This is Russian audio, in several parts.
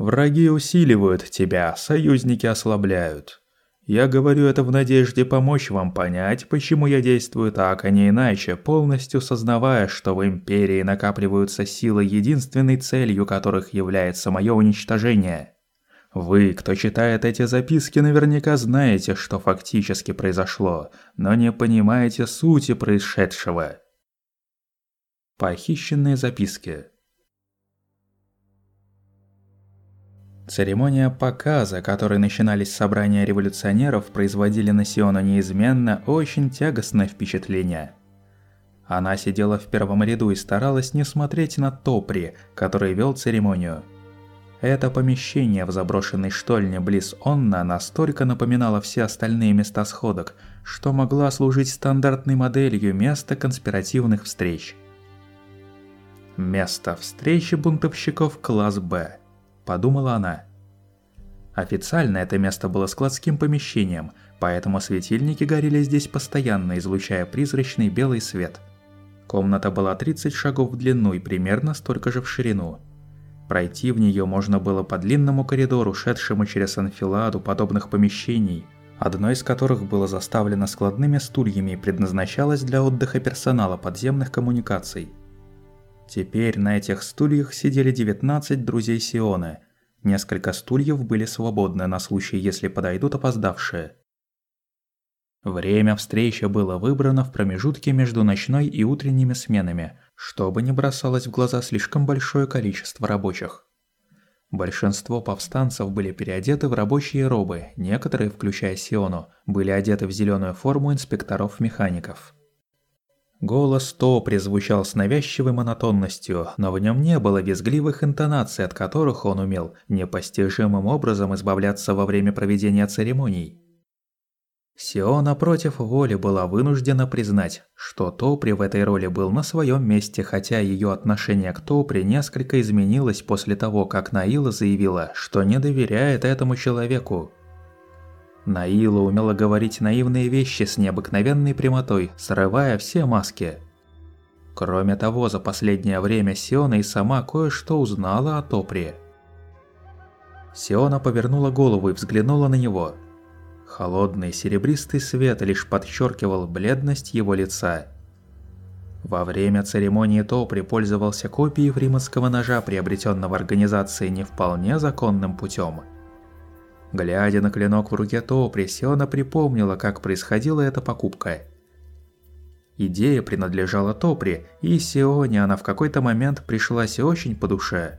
Враги усиливают тебя, союзники ослабляют. Я говорю это в надежде помочь вам понять, почему я действую так, а не иначе, полностью сознавая, что в Империи накапливаются силы, единственной целью которых является мое уничтожение. Вы, кто читает эти записки, наверняка знаете, что фактически произошло, но не понимаете сути происшедшего. Похищенные записки Церемония показа, которой начинались собрания революционеров, производили на Сиона неизменно очень тягостное впечатление. Она сидела в первом ряду и старалась не смотреть на Топри, который вел церемонию. Это помещение в заброшенной штольне близ Онна настолько напоминало все остальные места сходок, что могла служить стандартной моделью места конспиративных встреч. Место встречи бунтовщиков класс «Б» подумала она. Официально это место было складским помещением, поэтому светильники горели здесь постоянно, излучая призрачный белый свет. Комната была 30 шагов в длину и примерно столько же в ширину. Пройти в нее можно было по длинному коридору, шедшему через анфиладу подобных помещений, одно из которых было заставлено складными стульями и предназначалось для отдыха персонала подземных коммуникаций. Теперь на этих стульях сидели 19 друзей Сиона. Несколько стульев были свободны на случай, если подойдут опоздавшие. Время встречи было выбрано в промежутке между ночной и утренними сменами, чтобы не бросалось в глаза слишком большое количество рабочих. Большинство повстанцев были переодеты в рабочие робы, некоторые, включая Сиону, были одеты в зеленую форму инспекторов-механиков. Голос то призвучал с навязчивой монотонностью, но в нем не было визгливых интонаций, от которых он умел непостижимым образом избавляться во время проведения церемоний. Сиона против воли была вынуждена признать, что Топри в этой роли был на своем месте, хотя ее отношение к Топри несколько изменилось после того, как Наила заявила, что не доверяет этому человеку. Наила умела говорить наивные вещи с необыкновенной прямотой, срывая все маски. Кроме того, за последнее время Сиона и сама кое-что узнала о Топре. Сиона повернула голову и взглянула на него. Холодный серебристый свет лишь подчеркивал бледность его лица. Во время церемонии Топри пользовался копией фриманского ножа, приобретенного организацией не вполне законным путем. Глядя на клинок в руке Топри, Сиона припомнила, как происходила эта покупка. Идея принадлежала Топри, и Сионе она в какой-то момент пришлась очень по душе.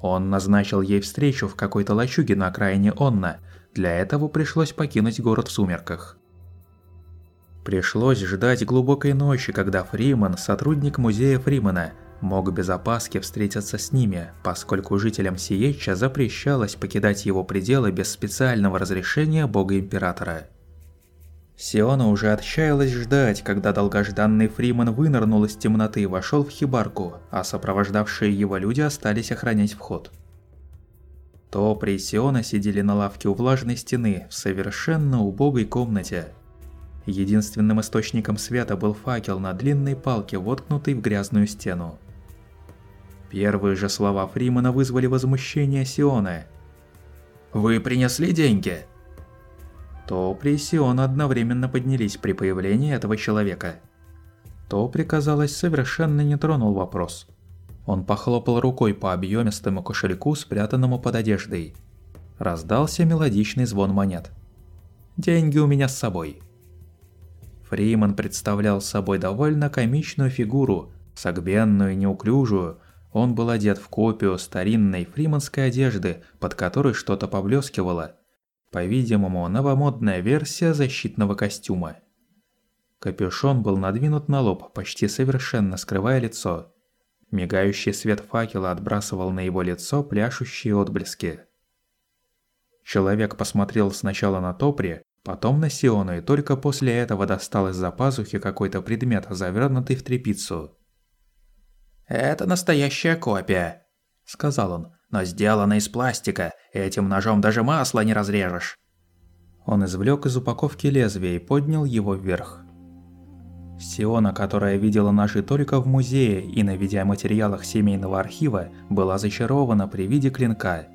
Он назначил ей встречу в какой-то лачуге на окраине Онна, для этого пришлось покинуть город в сумерках. Пришлось ждать глубокой ночи, когда Фриман, сотрудник музея Фримана, мог без опаски встретиться с ними, поскольку жителям Сиеча запрещалось покидать его пределы без специального разрешения бога-императора. Сиона уже отчаялась ждать, когда долгожданный Фриман вынырнул из темноты и вошел в хибарку, а сопровождавшие его люди остались охранять вход. Топри и Сиона сидели на лавке у влажной стены в совершенно убогой комнате. Единственным источником света был факел на длинной палке, воткнутый в грязную стену. Первые же слова Фримана вызвали возмущение Сиона. «Вы принесли деньги?» Топри и Сиона одновременно поднялись при появлении этого человека. Топри, казалось, совершенно не тронул вопрос. Он похлопал рукой по объемистому кошельку, спрятанному под одеждой. Раздался мелодичный звон монет. «Деньги у меня с собой». Фриман представлял собой довольно комичную фигуру, согбенную и неуклюжую, он был одет в копию старинной фриманской одежды, под которой что-то поблескивало. По-видимому, новомодная версия защитного костюма. Капюшон был надвинут на лоб, почти совершенно скрывая лицо. Мигающий свет факела отбрасывал на его лицо пляшущие отблески. Человек посмотрел сначала на Топри, потом на Сиону и только после этого достал из-за пазухи какой-то предмет, завернутый в тряпицу. «Это настоящая копия», – сказал он, – «но сделана из пластика, этим ножом даже масло не разрежешь». Он извлек из упаковки лезвие и поднял его вверх. Сиона, которая видела наши только в музее и на видеоматериалах семейного архива, была зачарована при виде клинка.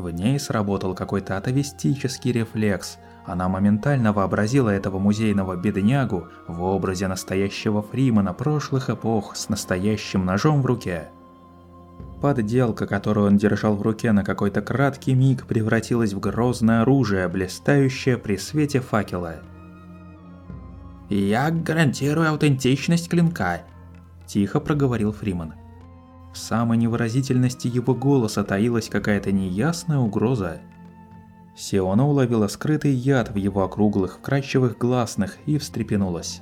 В ней сработал какой-то атовистический рефлекс. Она моментально вообразила этого музейного беднягу в образе настоящего Фримана прошлых эпох с настоящим ножом в руке. Подделка, которую он держал в руке на какой-то краткий миг, превратилась в грозное оружие, блистающее при свете факела. «Я гарантирую аутентичность клинка», – тихо проговорил Фриман. В самой невыразительности его голоса таилась какая-то неясная угроза. Сиона уловила скрытый яд в его округлых, вкрадчивых гласных и встрепенулась.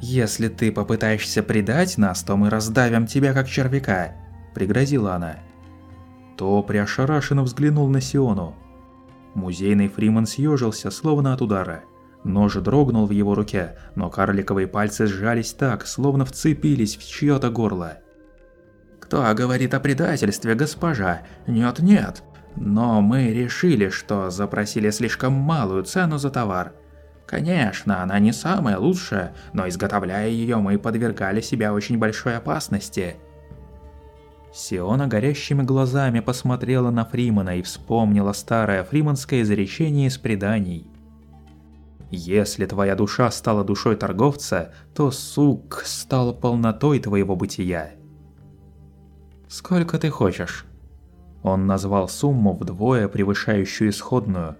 «Если ты попытаешься предать нас, то мы раздавим тебя как червяка», – пригрозила она. То приошарашенно взглянул на Сиону. Музейный Фриман съежился, словно от удара – Нож дрогнул в его руке, но карликовые пальцы сжались так, словно вцепились в чьё-то горло. «Кто говорит о предательстве, госпожа? Нет-нет. Но мы решили, что запросили слишком малую цену за товар. Конечно, она не самая лучшая, но изготовляя её, мы подвергали себя очень большой опасности». Сиона горящими глазами посмотрела на Фримана и вспомнила старое фриманское изречение из преданий – если твоя душа стала душой торговца, то сук стал полнотой твоего бытия. Сколько ты хочешь? Он назвал сумму вдвое превышающую исходную.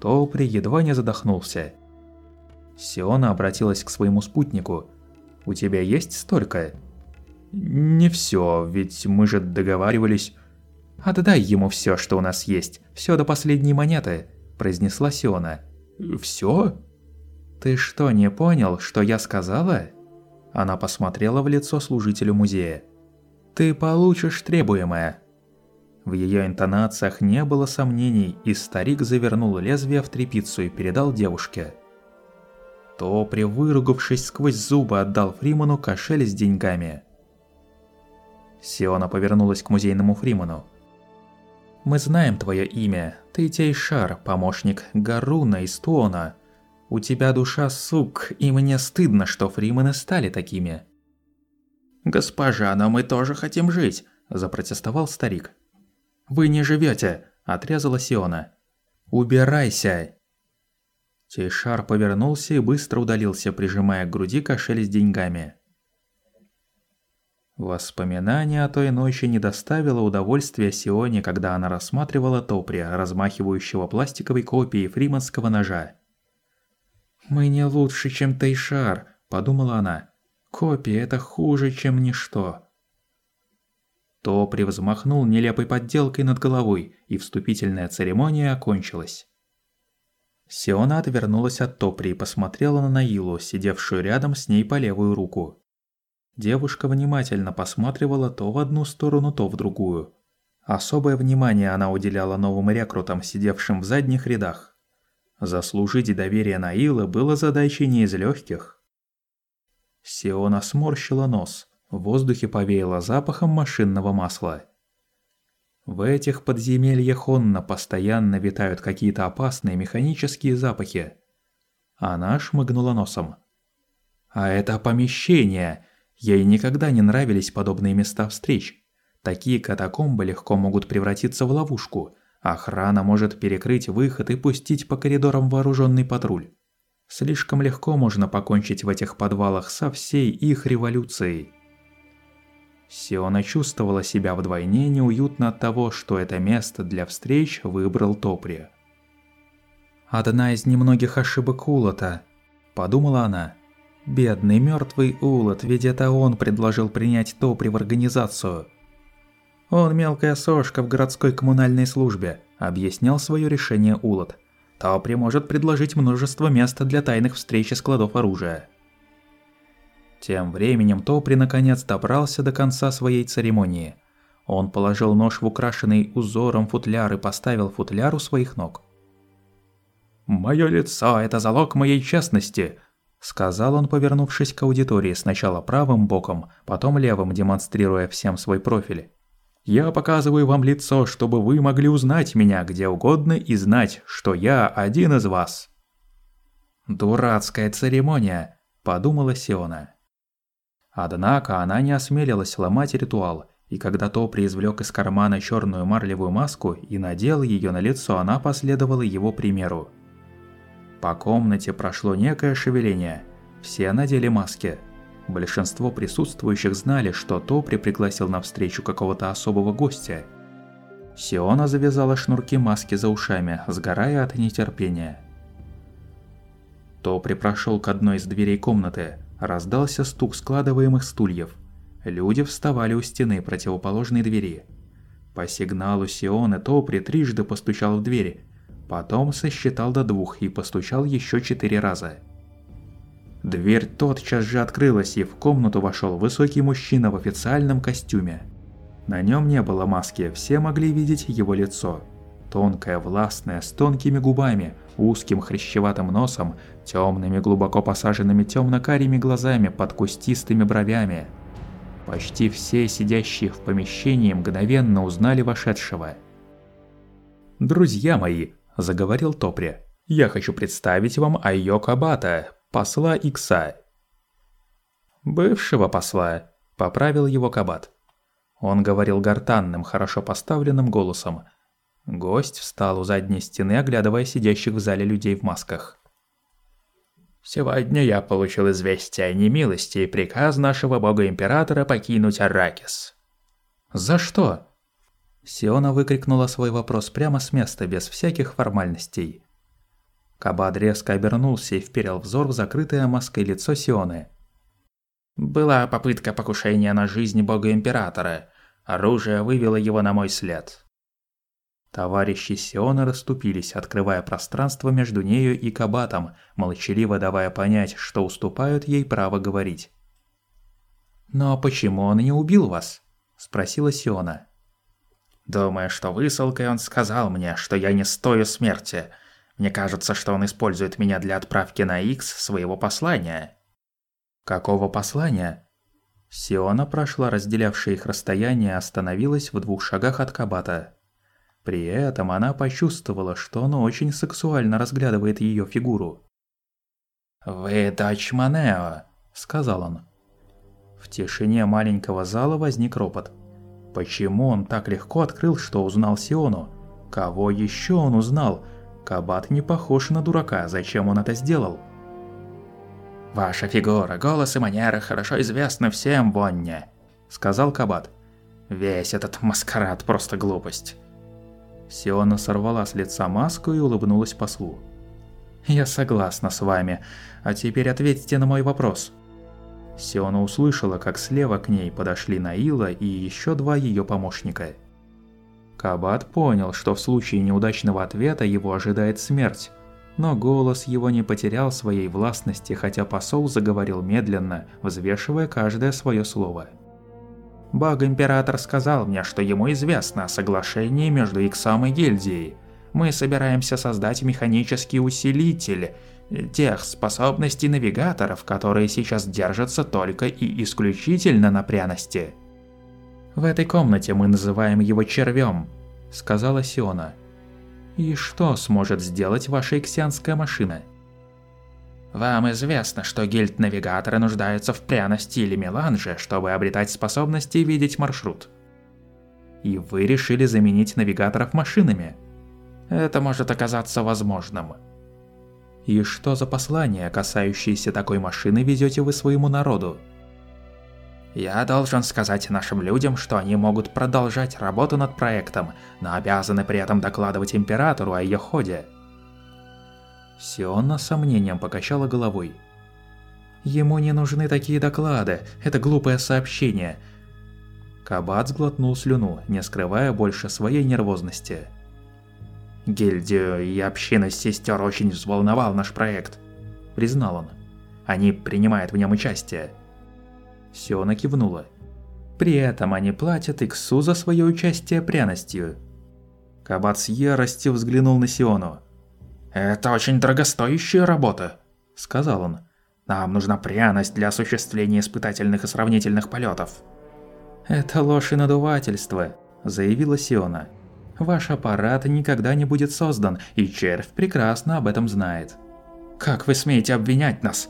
Топри едва не задохнулся. Сиона обратилась к своему спутнику. «У тебя есть столько?» «Не все, ведь мы же договаривались...» «Отдай ему все, что у нас есть, все до последней монеты», – произнесла Сиона. «Всё?» «Ты что, не понял, что я сказала?» Она посмотрела в лицо служителю музея. «Ты получишь требуемое». В её интонациях не было сомнений, и старик завернул лезвие в тряпицу и передал девушке. То, привыругавшись сквозь зубы, отдал Фриману кошель с деньгами. Сиона повернулась к музейному Фриману. Мы знаем твое имя. Ты Тейшар, помощник Гаруна из Туона. У тебя душа сук, и мне стыдно, что фримены стали такими». «Госпожа, но мы тоже хотим жить», – запротестовал старик. «Вы не живете», – отрезала Сиона. «Убирайся!» Тейшар повернулся и быстро удалился, прижимая к груди кошель с деньгами. Воспоминание о той ночи не доставило удовольствия Сионе, когда она рассматривала Топрия, размахивающего пластиковой копией фриманского ножа. «Мы не лучше, чем Тейшар», – подумала она. «Копия – это хуже, чем ничто». Топри взмахнул нелепой подделкой над головой, и вступительная церемония окончилась. Сиона отвернулась от Топри и посмотрела на Наилу, сидевшую рядом с ней по левую руку. Девушка внимательно посматривала то в одну сторону, то в другую. Особое внимание она уделяла новым рекрутам, сидевшим в задних рядах. Заслужить доверие Наила было задачей не из легких. Сиона сморщила нос, в воздухе повеяло запахом машинного масла. В этих подземельях Онна постоянно витают какие-то опасные механические запахи. Она шмыгнула носом. «А это помещение!» Ей никогда не нравились подобные места встреч. Такие катакомбы легко могут превратиться в ловушку. Охрана может перекрыть выход и пустить по коридорам вооруженный патруль. Слишком легко можно покончить в этих подвалах со всей их революцией. Сиона чувствовала себя вдвойне неуютно от того, что это место для встреч выбрал Топри. «Одна из немногих ошибок Улота», – подумала она. Бедный мертвый Улот, ведь это он предложил принять Топри в организацию. Он мелкая сошка в городской коммунальной службе, объяснял свое решение Улот. Топри может предложить множество места для тайных встреч и складов оружия. Тем временем Топри наконец добрался до конца своей церемонии. Он положил нож в украшенный узором футляр и поставил футляр у своих ног. «Моё лицо – это залог моей честности», Сказал он, повернувшись к аудитории сначала правым боком, потом левым, демонстрируя всем свой профиль. «Я показываю вам лицо, чтобы вы могли узнать меня где угодно и знать, что я один из вас». «Дурацкая церемония», – подумала Сиона. Однако она не осмелилась ломать ритуал, и когда Топри извлек из кармана черную марлевую маску и надел ее на лицо, она последовала его примеру. По комнате прошло некое шевеление. Все надели маски. Большинство присутствующих знали, что Топри пригласил на встречу какого-то особого гостя. Сиона завязала шнурки маски за ушами, сгорая от нетерпения. Топри прошел к одной из дверей комнаты. Раздался стук складываемых стульев. Люди вставали у стены противоположной двери. По сигналу Сионы Топри трижды постучал в дверь, потом сосчитал до двух и постучал еще четыре раза. Дверь тотчас же открылась, и в комнату вошел высокий мужчина в официальном костюме. На нем не было маски, все могли видеть его лицо. Тонкое, властное, с тонкими губами, узким хрящеватым носом, темными глубоко посаженными темно-карими глазами под кустистыми бровями – Почти все сидящие в помещении мгновенно узнали вошедшего. «Друзья мои», – заговорил Топри, – «я хочу представить вам Айока Бата, посла Икса». «Бывшего посла», – поправил его Кабат. Он говорил гортанным, хорошо поставленным голосом. Гость встал у задней стены, оглядывая сидящих в зале людей в масках. Сегодня я получил известие о немилости и приказ нашего бога-императора покинуть Арракис. За что? Сиона выкрикнула свой вопрос прямо с места, без всяких формальностей. Кабад резко обернулся и вперил взор в закрытое маской лицо Сионы. Была попытка покушения на жизнь бога-императора. Оружие вывело его на мой след. Товарищи Сиона расступились, открывая пространство между нею и Кабатом, молчаливо давая понять, что уступают ей право говорить. «Но почему он не убил вас?» – спросила Сиона. «Думаю, что высылкой он сказал мне, что я не стою смерти. Мне кажется, что он использует меня для отправки на Икс своего послания». «Какого послания?» Сиона прошла разделявшее их расстояние и остановилась в двух шагах от Кабата. При этом она почувствовала, что он очень сексуально разглядывает ее фигуру. «Вы дочь Манео», — сказал он. В тишине маленького зала возник ропот. Почему он так легко открыл, что узнал Сиону? Кого еще он узнал? Кабат не похож на дурака, зачем он это сделал? «Ваша фигура, голос и манера хорошо известны всем, Вонне», — сказал Кабат. «Весь этот маскарад просто глупость». Сиона сорвала с лица маску и улыбнулась послу. «Я согласна с вами. А теперь ответьте на мой вопрос». Сиона услышала, как слева к ней подошли Наила и еще два ее помощника. Кабат понял, что в случае неудачного ответа его ожидает смерть, но голос его не потерял своей властности, хотя посол заговорил медленно, взвешивая каждое свое слово. Баг-император сказал мне, что ему известно о соглашении между Иксом и гильдией. Мы собираемся создать механический усилитель тех способностей навигаторов, которые сейчас держатся только и исключительно на пряности. «В этой комнате мы называем его червем», — сказала Сиона. «И что сможет сделать ваша иксианская машина?» Вам известно, что гильд-навигаторы нуждаются в пряности или меланже, чтобы обретать способности видеть маршрут. И вы решили заменить навигаторов машинами. Это может оказаться возможным. И что за послание, касающееся такой машины, везете вы своему народу? Я должен сказать нашим людям, что они могут продолжать работу над проектом, но обязаны при этом докладывать Императору о ее ходе. Сиона с сомнением покачала головой. Ему не нужны такие доклады, это глупое сообщение. Кабат сглотнул слюну, не скрывая больше своей нервозности. Гильдию и община сестер очень взволновал наш проект, признал он. Они принимают в нем участие. Сиона кивнула. При этом они платят Иксу за свое участие пряностью. Кабат с яростью взглянул на Сиону. «Это очень дорогостоящая работа», — сказал он. «Нам нужна пряность для осуществления испытательных и сравнительных полетов». «Это ложь и надувательство», — заявила Сиона. «Ваш аппарат никогда не будет создан, и червь прекрасно об этом знает». «Как вы смеете обвинять нас?»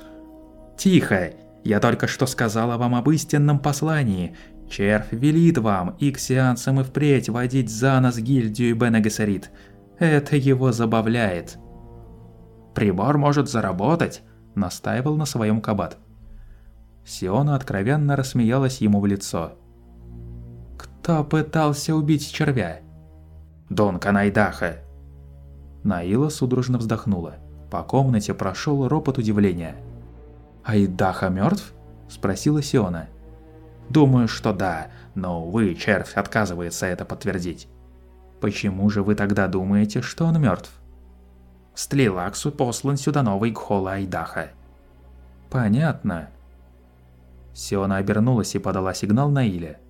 «Тихо! Я только что сказала вам об истинном послании. Червь велит вам, иксианцам и впредь водить за нос гильдию Бене Это его забавляет». «Прибор может заработать», – настаивал на своем кабат. Сиона откровенно рассмеялась ему в лицо. «Кто пытался убить червя?» «Дон Канайдаха». Наила судорожно вздохнула. По комнате прошел ропот удивления. «Айдаха мертв?» – спросила Сиона. «Думаю, что да, но, увы, червь отказывается это подтвердить». «Почему же вы тогда думаете, что он мертв? Стлилаксу послан сюда новый Гхола Айдаха. Понятно. Сиона обернулась и подала сигнал Наиле.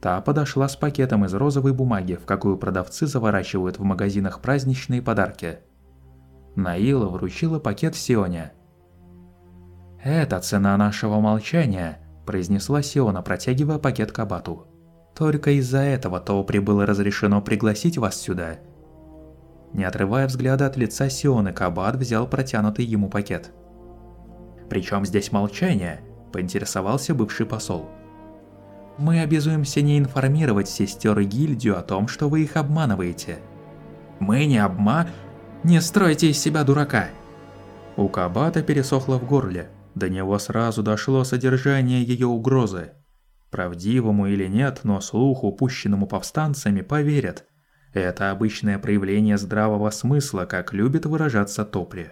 Та подошла с пакетом из розовой бумаги, в какую продавцы заворачивают в магазинах праздничные подарки. Наила вручила пакет Сионе. «Это цена нашего молчания», – произнесла Сиона, протягивая пакет Кабату. «Только из-за этого Тоупри было разрешено пригласить вас сюда. Не отрывая взгляда от лица Сионы, Кабат взял протянутый ему пакет. «Причем здесь молчание?» – поинтересовался бывший посол. «Мы обязуемся не информировать сестер и гильдию о том, что вы их обманываете». «Мы не обма... Не стройте из себя дурака!» У Кабата пересохло в горле. До него сразу дошло содержание ее угрозы. Правдивому или нет, но слуху, упущенному повстанцами, поверят – это обычное проявление здравого смысла, как любит выражаться Топри.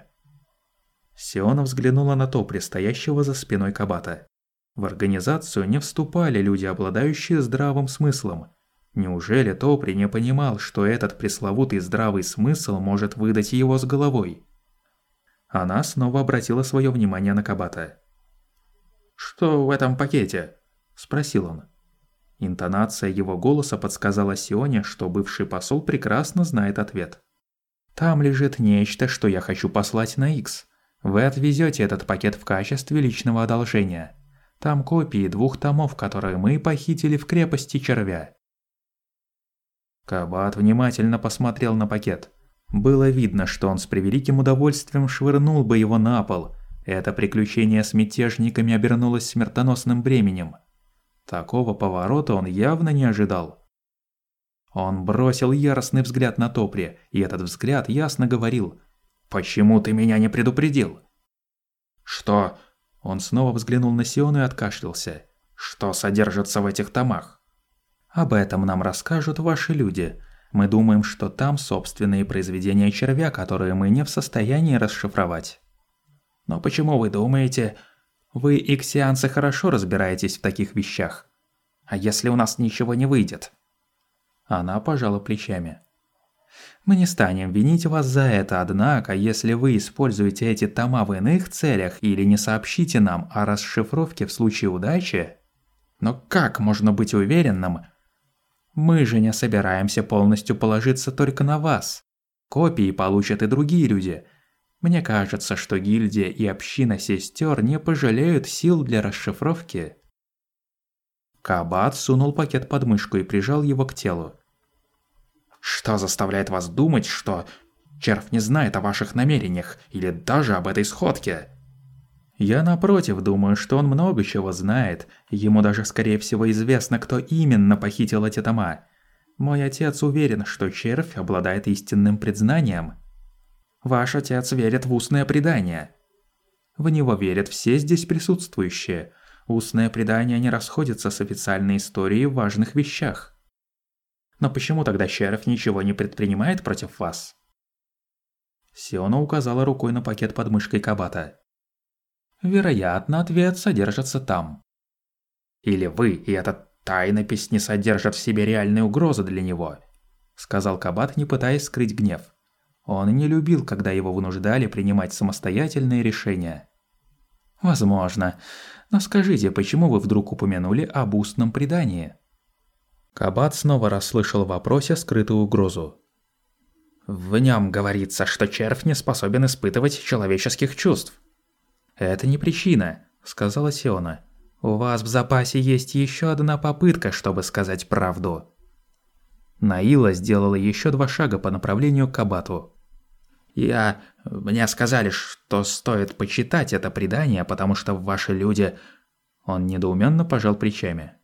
Сиона взглянула на Топри, стоящего за спиной Кабата. В организацию не вступали люди, обладающие здравым смыслом. Неужели Топри не понимал, что этот пресловутый здравый смысл может выдать его с головой? Она снова обратила свое внимание на Кабата. «Что в этом пакете?» – спросил он. Интонация его голоса подсказала Сионе, что бывший посол прекрасно знает ответ. «Там лежит нечто, что я хочу послать на X. Вы отвезете этот пакет в качестве личного одолжения. Там копии двух томов, которые мы похитили в крепости Червя». Кабат внимательно посмотрел на пакет. Было видно, что он с превеликим удовольствием швырнул бы его на пол. Это приключение с мятежниками обернулось смертоносным бременем – Такого поворота он явно не ожидал. Он бросил яростный взгляд на Топри, и этот взгляд ясно говорил «Почему ты меня не предупредил?» «Что?» Он снова взглянул на Сиону и откашлялся. «Что содержится в этих томах?» «Об этом нам расскажут ваши люди. Мы думаем, что там собственные произведения червя, которые мы не в состоянии расшифровать». «Но почему вы думаете, вы, иксианцы, хорошо разбираетесь в таких вещах. А если у нас ничего не выйдет? Она пожала плечами. Мы не станем винить вас за это, однако, если вы используете эти тома в иных целях или не сообщите нам о расшифровке в случае удачи... Но как можно быть уверенным? Мы же не собираемся полностью положиться только на вас. Копии получат и другие люди – мне кажется, что гильдия и община сестер не пожалеют сил для расшифровки. Кабат сунул пакет под мышку и прижал его к телу. Что заставляет вас думать, что червь не знает о ваших намерениях или даже об этой сходке? Я напротив думаю, что он много чего знает, ему даже скорее всего известно, кто именно похитил эти тома. Мой отец уверен, что червь обладает истинным предзнанием. Ваш отец верит в устное предание. В него верят все здесь присутствующие. Устное предание не расходится с официальной историей в важных вещах. Но почему тогда Шериф ничего не предпринимает против вас? Сиона указала рукой на пакет под мышкой Кабата. Вероятно, ответ содержится там. Или вы и эта тайнопись не содержат в себе реальной угрозы для него, сказал Кабат, не пытаясь скрыть гнев. Он не любил, когда его вынуждали принимать самостоятельные решения. Возможно. Но скажите, почему вы вдруг упомянули об устном предании? Кабат снова расслышал в вопросе скрытую угрозу. В нем говорится, что червь не способен испытывать человеческих чувств. Это не причина, сказала Сиона. У вас в запасе есть еще одна попытка, чтобы сказать правду. Наила сделала еще два шага по направлению к Кабату. Я... Мне сказали, что стоит почитать это предание, потому что ваши люди...» Он недоуменно пожал плечами.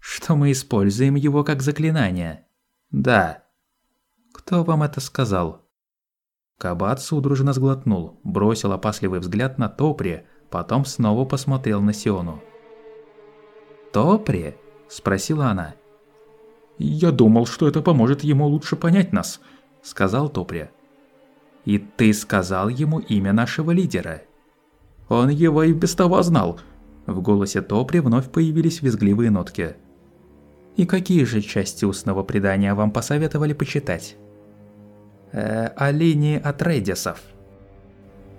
«Что мы используем его как заклинание?» «Да». «Кто вам это сказал?» Кабат судорожно сглотнул, бросил опасливый взгляд на Топри, потом снова посмотрел на Сиону. «Топри?» – спросила она. «Я думал, что это поможет ему лучше понять нас», – сказал Топри. «И ты сказал ему имя нашего лидера?» «Он его и без того знал». В голосе Топри вновь появились визгливые нотки. «И какие же части устного предания вам посоветовали почитать?» «Э, о линии Атрейдисов».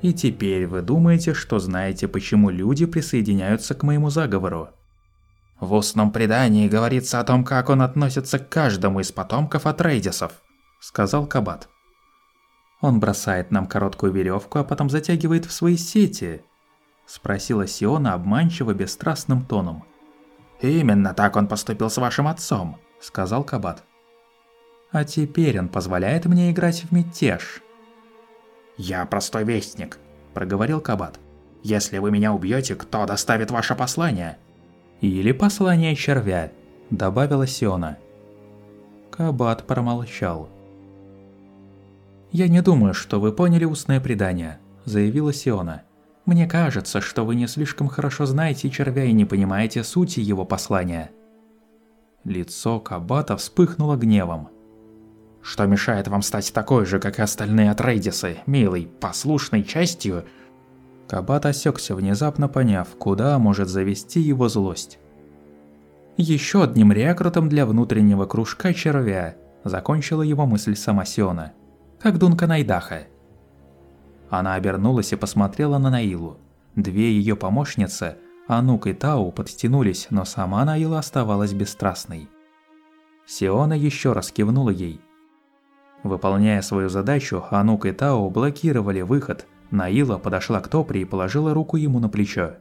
«И теперь вы думаете, что знаете, почему люди присоединяются к моему заговору?» В устном предании говорится о том, как он относится к каждому из потомков Атрейдисов, сказал Кабат. Он бросает нам короткую веревку, а потом затягивает в свои сети, спросила Сиона обманчиво бесстрастным тоном. Именно так он поступил с вашим отцом, сказал Кабат. А теперь он позволяет мне играть в мятеж. Я простой вестник, проговорил Кабат. Если вы меня убьете, кто доставит ваше послание? «Или послание червя», – добавила Сиона. Кабат промолчал. «Я не думаю, что вы поняли устное предание», – заявила Сиона. «Мне кажется, что вы не слишком хорошо знаете червя и не понимаете сути его послания». Лицо Кабата вспыхнуло гневом. «Что мешает вам стать такой же, как и остальные Атрейдисы, милой, послушной частью Кабат осекся, внезапно поняв, куда может завести его злость. Еще одним рекрутом для внутреннего кружка червя закончила его мысль сама Сиона, как Дунка Найдаха. Она обернулась и посмотрела на Наилу. Две ее помощницы, Анук и Тау, подтянулись, но сама Наила оставалась бесстрастной. Сиона еще раз кивнула ей. Выполняя свою задачу, Анук и Тау блокировали выход – Наила подошла к Топри и положила руку ему на плечо.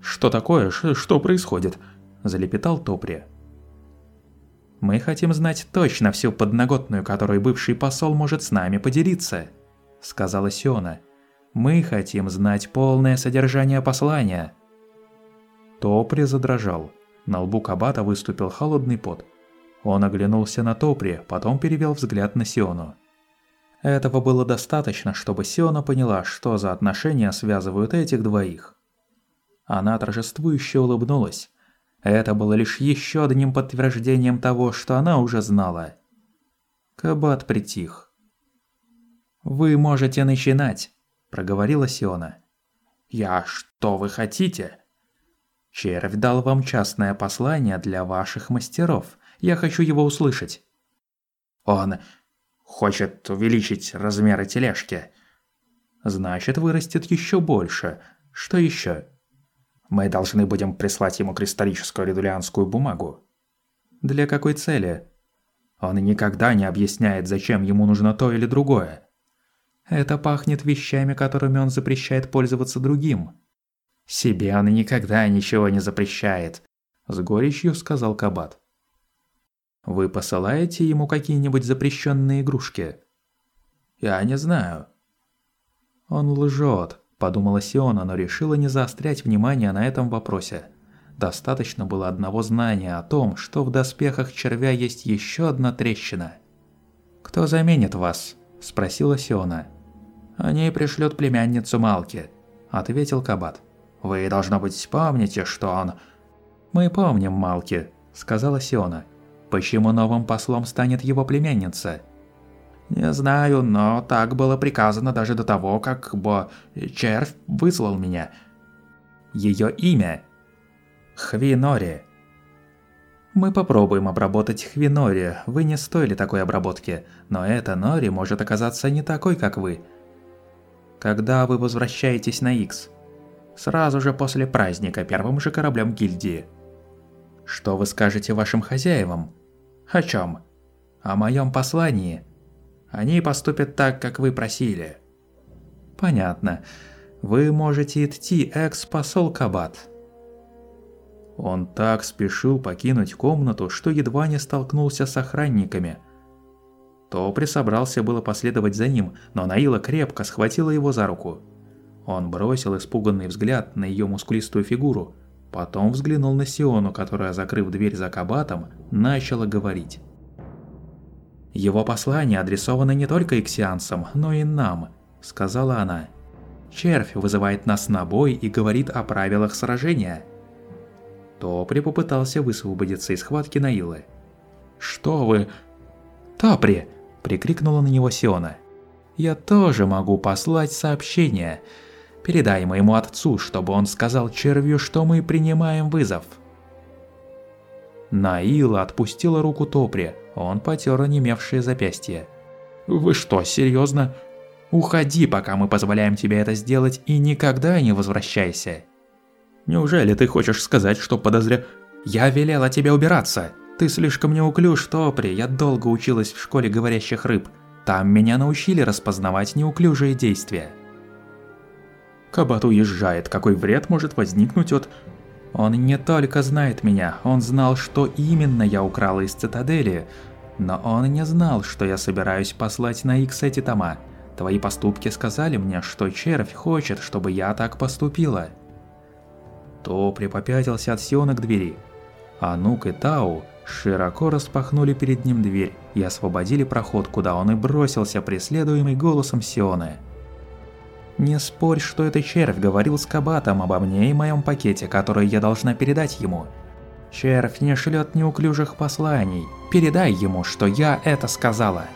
«Что такое? Что происходит?» – залепетал Топри. «Мы хотим знать точно всю подноготную, которой бывший посол может с нами поделиться», – сказала Сиона. «Мы хотим знать полное содержание послания». Топри задрожал. На лбу Кабата выступил холодный пот. Он оглянулся на Топри, потом перевел взгляд на Сиону. Этого было достаточно, чтобы Сиона поняла, что за отношения связывают этих двоих. Она торжествующе улыбнулась. Это было лишь еще одним подтверждением того, что она уже знала. Кабат притих. «Вы можете начинать», – проговорила Сиона. «Я что вы хотите?» «Червь дал вам частное послание для ваших мастеров. Я хочу его услышать». «Он Хочет увеличить размеры тележки. Значит, вырастет еще больше. Что еще? Мы должны будем прислать ему кристаллическую редулианскую бумагу. Для какой цели? Он никогда не объясняет, зачем ему нужно то или другое. Это пахнет вещами, которыми он запрещает пользоваться другим. Себе он никогда ничего не запрещает, с горечью сказал Кабат. Вы посылаете ему какие-нибудь запрещенные игрушки? Я не знаю. Он лжет, подумала Сиона, но решила не заострять внимание на этом вопросе. Достаточно было одного знания о том, что в доспехах червя есть еще одна трещина. «Кто заменит вас?» – спросила Сиона. «Они пришлют племянницу Малки», – ответил Кабат. «Вы, должно быть, помните, что он...» «Мы помним Малки», – сказала Сиона. Почему новым послом станет его племянница? Не знаю, но так было приказано даже до того, как Бо... Червь выслал меня. Ее имя? Хвинори. Мы попробуем обработать Хвинори. Вы не стоили такой обработки, но эта Нори может оказаться не такой, как вы. Когда вы возвращаетесь на Икс? Сразу же после праздника первым же кораблем гильдии. Что вы скажете вашим хозяевам? О чем? О моем послании. Они поступят так, как вы просили. Понятно. Вы можете идти, экс-посол Кабат. Он так спешил покинуть комнату, что едва не столкнулся с охранниками. Топри собрался было последовать за ним, но Наила крепко схватила его за руку. Он бросил испуганный взгляд на ее мускулистую фигуру, потом взглянул на Сиону, которая, закрыв дверь за кабатом, начала говорить. «Его послание адресовано не только иксианцам, но и нам», — сказала она. «Червь вызывает нас на бой и говорит о правилах сражения». Топри попытался высвободиться из схватки Наилы. «Что вы...» «Топри!» – прикрикнула на него Сиона. «Я тоже могу послать сообщение. Передай моему отцу, чтобы он сказал червю, что мы принимаем вызов». Наила отпустила руку Топри, он потер онемевшее запястье. «Вы что, серьезно? Уходи, пока мы позволяем тебе это сделать, и никогда не возвращайся!» Неужели ты хочешь сказать, что подозря... Я велела тебе убираться. Ты слишком неуклюж, Топри. Я долго училась в школе говорящих рыб. Там меня научили распознавать неуклюжие действия. Кабат уезжает. Какой вред может возникнуть от... Он не только знает меня, он знал, что именно я украла из цитадели. Но он не знал, что я собираюсь послать на Икс эти тома. Твои поступки сказали мне, что червь хочет, чтобы я так поступила то припопятился от Сиона к двери. А Нук и Тау широко распахнули перед ним дверь и освободили проход, куда он и бросился, преследуемый голосом Сиона. «Не спорь, что это червь говорил с Кабатом обо мне и моем пакете, который я должна передать ему. Червь не шлет неуклюжих посланий. Передай ему, что я это сказала».